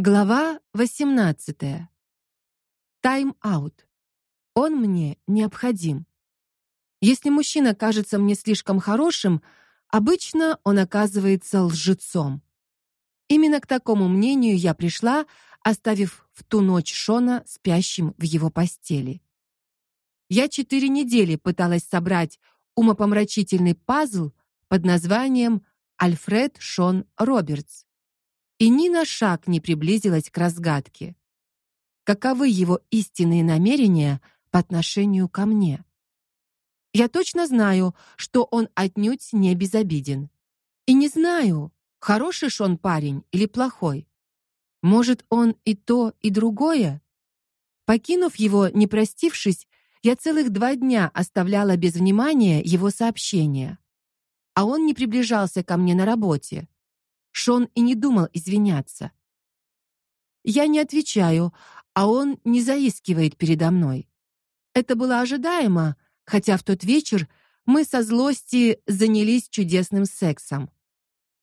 Глава 18. Тайм-аут. Он мне необходим. Если мужчина кажется мне слишком хорошим, обычно он оказывается лжецом. Именно к такому мнению я пришла, оставив в ту ночь Шона спящим в его постели. Я четыре недели пыталась собрать умопомрачительный пазл под названием Альфред Шон Робертс и ни на шаг не приблизилась к разгадке. Каковы его истинные намерения по отношению ко мне? Я точно знаю, что он отнюдь не безобиден. И не знаю, хороший ж он парень или плохой. Может, он и то, и другое? Покинув его, не простившись, я целых два дня оставляла без внимания его сообщения. А он не приближался ко мне на работе. Шон и не думал извиняться. Я не отвечаю, а он не заискивает передо мной. Это было ожидаемо, хотя в тот вечер мы со злости занялись чудесным сексом.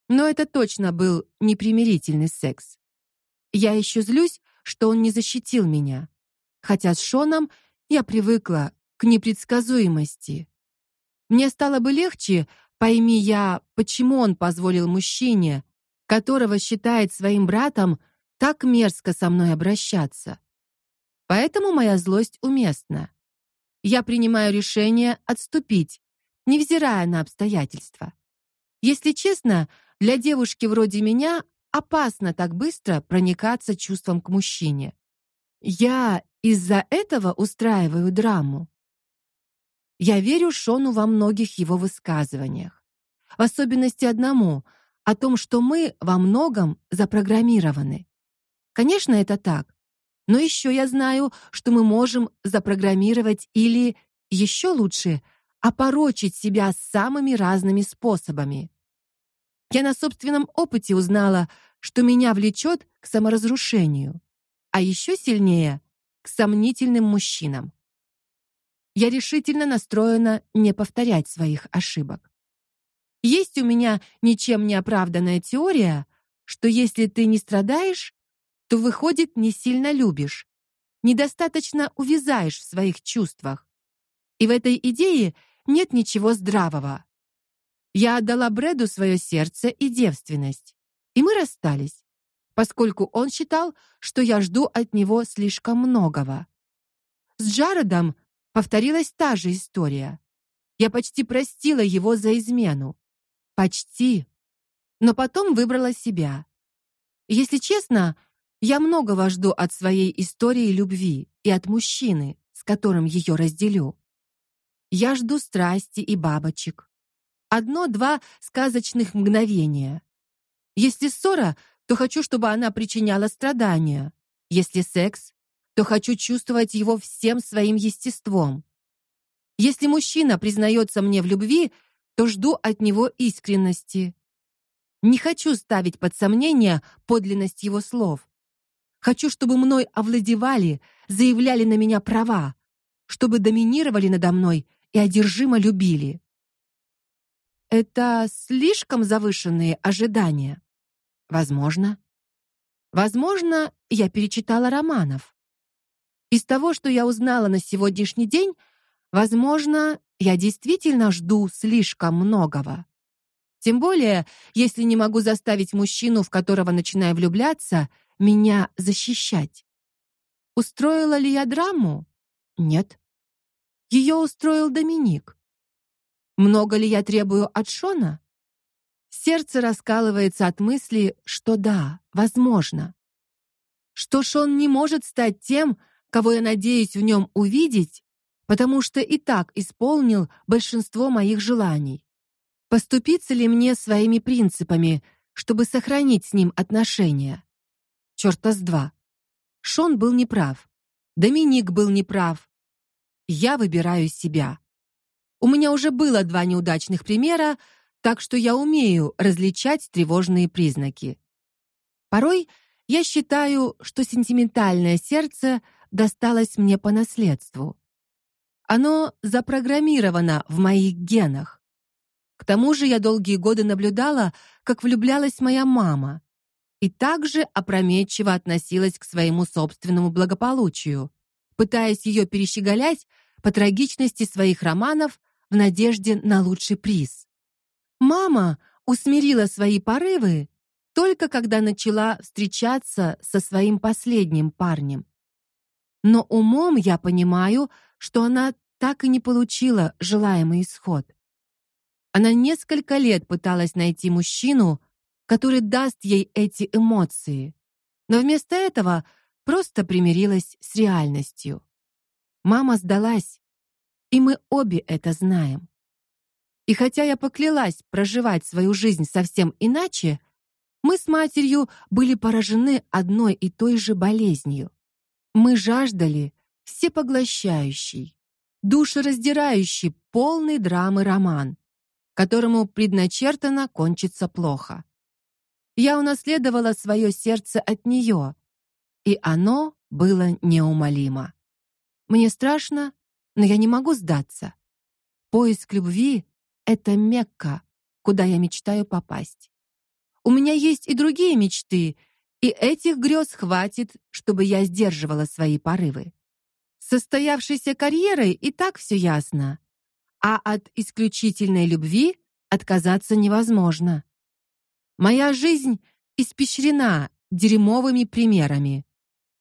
Но это точно был непримирительный секс. Я еще злюсь, что он не защитил меня, хотя с Шоном я привыкла к непредсказуемости. Мне стало бы легче, пойми я, почему он позволил мужчине, которого считает своим братом, так мерзко со мной обращаться. Поэтому моя злость уместна. Я принимаю решение отступить, невзирая на обстоятельства. Если честно, для девушки вроде меня опасно так быстро проникаться чувством к мужчине. Я из-за этого устраиваю драму. Я верю Шону во многих его высказываниях, в особенности одному, о том, что мы во многом запрограммированы. Конечно, это так. Но еще я знаю, что мы можем запрограммировать или еще лучше опорочить себя самыми разными способами. Я на собственном опыте узнала, что меня влечет к саморазрушению, а еще сильнее к сомнительным мужчинам. Я решительно настроена не повторять своих ошибок. Есть у меня ничем не оправданная теория, что если ты не страдаешь, то выходит, не сильно любишь, недостаточно увязаешь в своих чувствах. И в этой идее нет ничего здравого. Я отдала Брэду свое сердце и девственность, и мы расстались, поскольку он считал, что я жду от него слишком многого. С Джаредом повторилась та же история. Я почти простила его за измену. Почти. Но потом выбрала себя. Если честно, я многого жду от своей истории любви и от мужчины, с которым ее разделю. Я жду страсти и бабочек. Одно-два сказочных мгновения. Если ссора, то хочу, чтобы она причиняла страдания. Если секс, то хочу чувствовать его всем своим естеством. Если мужчина признается мне в любви, то жду от него искренности. Не хочу ставить под сомнение подлинность его слов. Хочу, чтобы мной овладевали, заявляли на меня права, чтобы доминировали надо мной и одержимо любили. Это слишком завышенные ожидания. Возможно. Возможно, я перечитала романов. Из того, что я узнала на сегодняшний день, возможно, я действительно жду слишком многого. Тем более, если не могу заставить мужчину, в которого начинаю влюбляться, меня защищать. Устроила ли я драму? Нет. Ее устроил Доминик. Много ли я требую от Шона? Сердце раскалывается от мысли, что да, возможно. Что Шон не может стать тем, кого я надеюсь в нем увидеть, потому что и так исполнил большинство моих желаний. Поступиться ли мне своими принципами, чтобы сохранить с ним отношения? Чёрта с два. Шон был неправ. Доминик был неправ. Я выбираю себя. У меня уже было два неудачных примера, так что я умею различать тревожные признаки. Порой я считаю, что сентиментальное сердце досталось мне по наследству. Оно запрограммировано в моих генах. К тому же я долгие годы наблюдала, как влюблялась моя мама. и также опрометчиво относилась к своему собственному благополучию, пытаясь ее перещеголять по трагичности своих романов в надежде на лучший приз. Мама усмирила свои порывы только когда начала встречаться со своим последним парнем. Но умом я понимаю, что она так и не получила желаемый исход. Она несколько лет пыталась найти мужчину, который даст ей эти эмоции, но вместо этого просто примирилась с реальностью. Мама сдалась, и мы обе это знаем. И хотя я поклялась проживать свою жизнь совсем иначе, мы с матерью были поражены одной и той же болезнью. Мы жаждали всепоглощающий, душераздирающий, полный драмы роман, которому предначертано кончиться плохо. Я унаследовала свое сердце от нее, и оно было неумолимо. Мне страшно, но я не могу сдаться. Поиск любви это Мекка, куда я мечтаю попасть. У меня есть и другие мечты, и этих грез хватит, чтобы я сдерживала свои порывы. Состоявшейся карьерой и так все ясно, а от исключительной любви отказаться невозможно. Моя жизнь испещрена дерьмовыми примерами,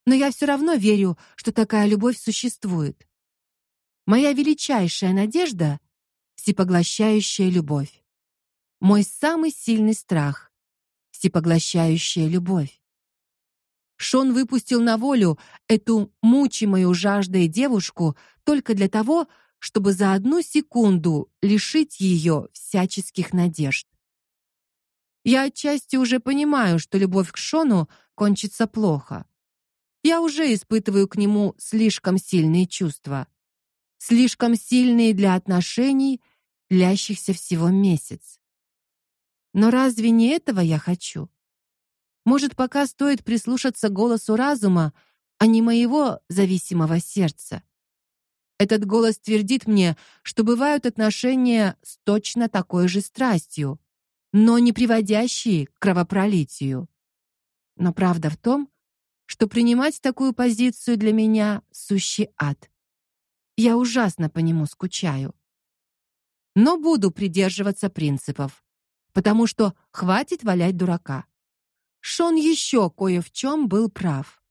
но я все равно верю, что такая любовь существует. Моя величайшая надежда всепоглощающая любовь. Мой самый сильный страх всепоглощающая любовь. Шон выпустил на волю эту мучимую жаждой девушку только для того, чтобы за одну секунду лишить ее всяческих надежд. Я отчасти уже понимаю, что любовь к Шону кончится плохо. Я уже испытываю к нему слишком сильные чувства, слишком сильные для отношений, длящихся всего месяц. Но разве не этого я хочу? Может, пока стоит прислушаться голосу разума, а не моего зависимого сердца. Этот голос твердит мне, что бывают отношения с точно такой же страстью, но не приводящие к кровопролитию. Но правда в том, что принимать такую позицию для меня сущий ад. Я ужасно по нему скучаю. Но буду придерживаться принципов потому что хватит валять дурака. Шон еще кое в чем был прав.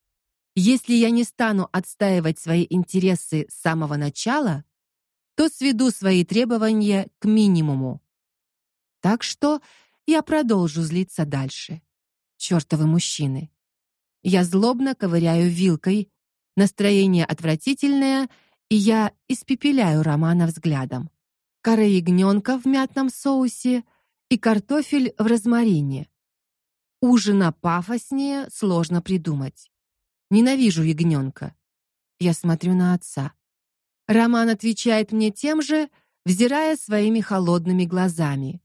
Если я не стану отстаивать свои интересы с самого начала, то сведу свои требования к минимуму. Так что я продолжу злиться дальше. Чёртовы мужчины. Я злобно ковыряю вилкой, настроение отвратительное, и я испепеляю Романа взглядом. Кора ягненка в мятном соусе и картофель в розмарине. Ужина пафоснее сложно придумать. Ненавижу ягненка. Я смотрю на отца. Роман отвечает мне тем же, взирая своими холодными глазами.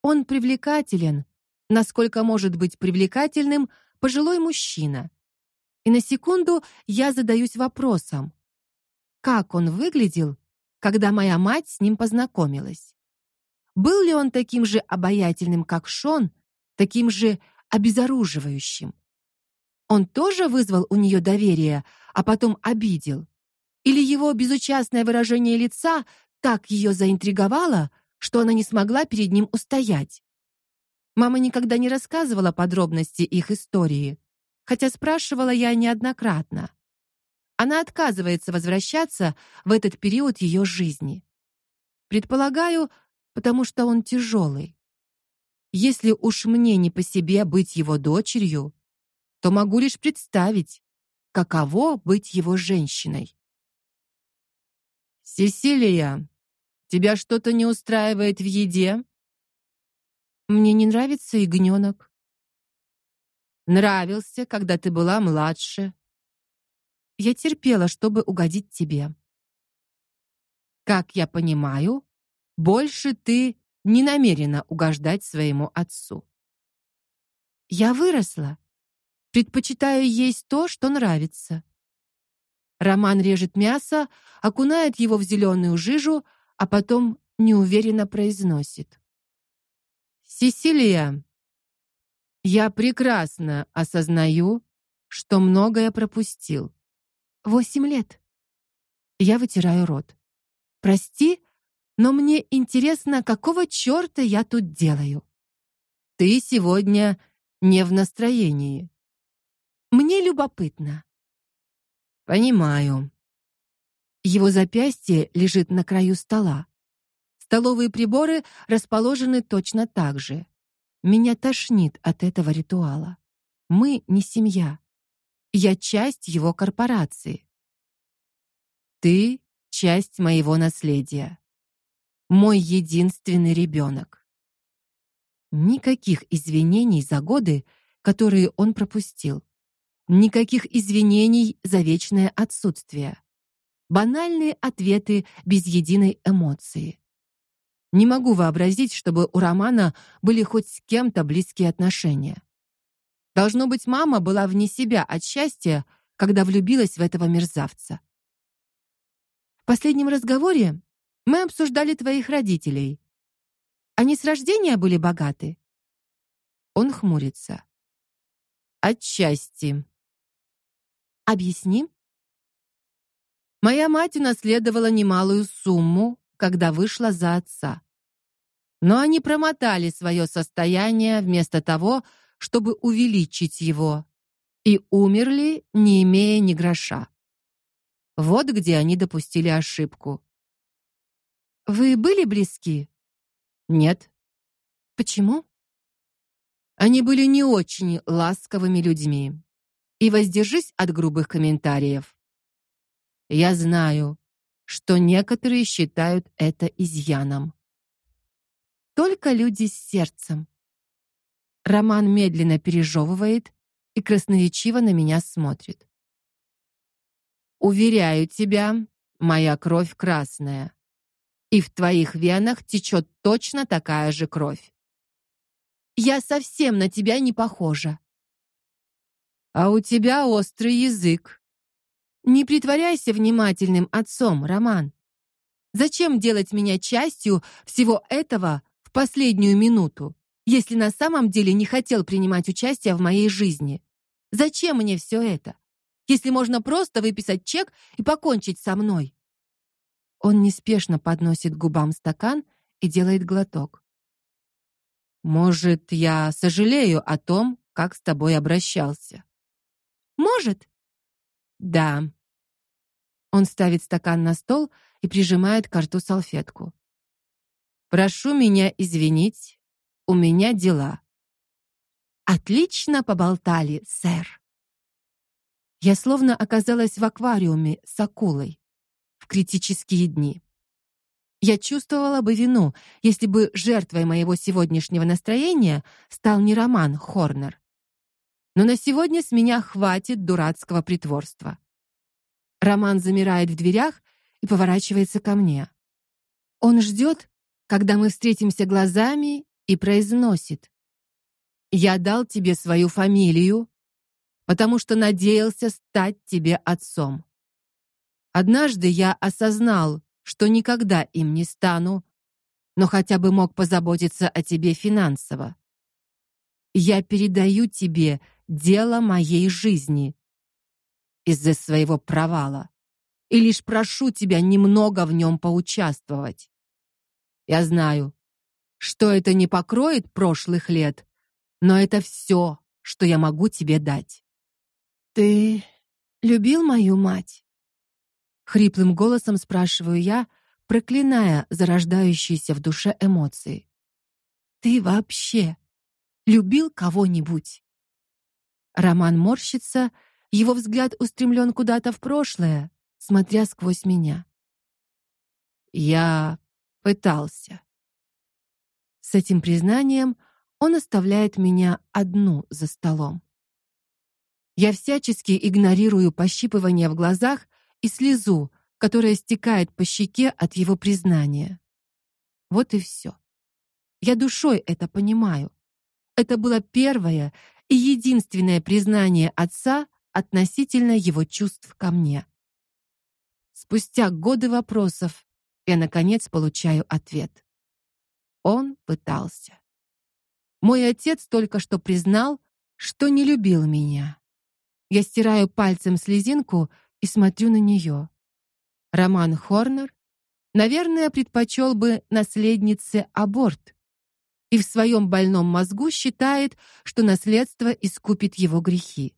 Он привлекателен, насколько может быть привлекательным пожилой мужчина. И на секунду я задаюсь вопросом: как он выглядел, когда моя мать с ним познакомилась? Был ли он таким же обаятельным, как Шон, таким же обезоруживающим? Он тоже вызвал у нее доверие, а потом обидел? Или его безучастное выражение лица так ее заинтриговало, что она не смогла перед ним устоять? Мама никогда не рассказывала подробности их истории, хотя спрашивала я неоднократно. Она отказывается возвращаться в этот период ее жизни. Предполагаю, потому что он тяжелый. Если уж мне не по себе быть его дочерью, то могу лишь представить, каково быть его женщиной. Сесилия, тебя что-то не устраивает в еде? Мне не нравится ягненок. Нравился, когда ты была младше. Я терпела, чтобы угодить тебе. Как я понимаю, больше ты не намерена угождать своему отцу. Я выросла. Предпочитаю есть то, что нравится. Роман режет мясо, окунает его в зеленую жижу, а потом неуверенно произносит: "Сесилия, Я прекрасно осознаю, что многое пропустил. Восемь лет. Я вытираю рот. Прости, но мне интересно, какого чёрта я тут делаю. Ты сегодня не в настроении. Мне любопытно. Понимаю. Его запястье лежит на краю стола. Столовые приборы расположены точно так же. Меня тошнит от этого ритуала. Мы не семья. Я часть его корпорации. Ты часть моего наследия. Мой единственный ребенок. Никаких извинений за годы, которые он пропустил. Никаких извинений за вечное отсутствие. Банальные ответы без единой эмоции. Не могу вообразить, чтобы у Романа были хоть с кем-то близкие отношения. Должно быть, мама была вне себя от счастья, когда влюбилась в этого мерзавца. В последнем разговоре мы обсуждали твоих родителей. Они с рождения были богаты. Он хмурится. Отчасти. Объясни. Моя мать унаследовала немалую сумму, когда вышла за отца. Но они промотали свое состояние вместо того, чтобы увеличить его, и умерли, не имея ни гроша. Вот где они допустили ошибку. Вы были близки? Нет. Почему? Они были не очень ласковыми людьми. И воздержись от грубых комментариев. Я знаю, что некоторые считают это изъяном. Только люди с сердцем. Роман медленно пережевывает и красноречиво на меня смотрит. Уверяю тебя, моя кровь красная. И в твоих венах течет точно такая же кровь. Я совсем на тебя не похожа. А у тебя острый язык. Не притворяйся внимательным отцом, Роман. Зачем делать меня частью всего этого в последнюю минуту, если на самом деле не хотел принимать участие в моей жизни? Зачем мне все это? Если можно просто выписать чек и покончить со мной. Он неспешно подносит губам стакан и делает глоток. Может, я сожалею о том, как с тобой обращался. Может, да. Он ставит стакан на стол и прижимает к рту салфетку. Прошу меня извинить, у меня дела. Отлично поболтали, сэр. Я словно оказалась в аквариуме с акулой критические дни. Я чувствовала бы вину, если бы жертвой моего сегодняшнего настроения стал не Роман Хорнер. Но на сегодня с меня хватит дурацкого притворства. Роман замирает в дверях и поворачивается ко мне. Он ждет, когда мы встретимся глазами, и произносит: "Я дал тебе свою фамилию, потому что надеялся стать тебе отцом. Однажды я осознал, что никогда им не стану, но хотя бы мог позаботиться о тебе финансово. Я передаю тебе дело моей жизни из-за своего провала. И лишь прошу тебя немного в нем поучаствовать. Я знаю, что это не покроет прошлых лет, но это все, что я могу тебе дать. Ты любил мою мать? Хриплым голосом спрашиваю я, проклиная зарождающиеся в душе эмоции. Ты вообще любил кого-нибудь? Роман морщится, его взгляд устремлен куда-то в прошлое, смотря сквозь меня. Я пытался. С этим признанием он оставляет меня одну за столом. Я всячески игнорирую пощипывание в глазах и слезу, которая стекает по щеке от его признания. Вот и все. Я душой это понимаю. Это было первое и единственное признание отца относительно его чувств ко мне. Спустя годы вопросов я наконец получаю ответ. Он пытался. Мой отец только что признал, что не любил меня. Я стираю пальцем слезинку и смотрю на нее. Роман Хорнер, наверное, предпочел бы наследнице аборт. И в своем больном мозгу считает, что наследство искупит его грехи.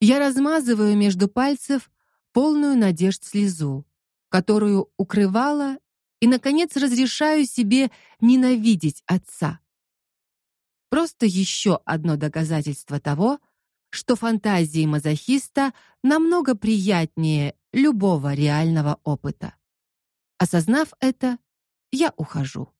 Я размазываю между пальцев полную надежд слезу, которую укрывала, и наконец разрешаю себе ненавидеть отца. Просто еще одно доказательство того, что фантазии мазохиста намного приятнее любого реального опыта. Осознав это, я ухожу.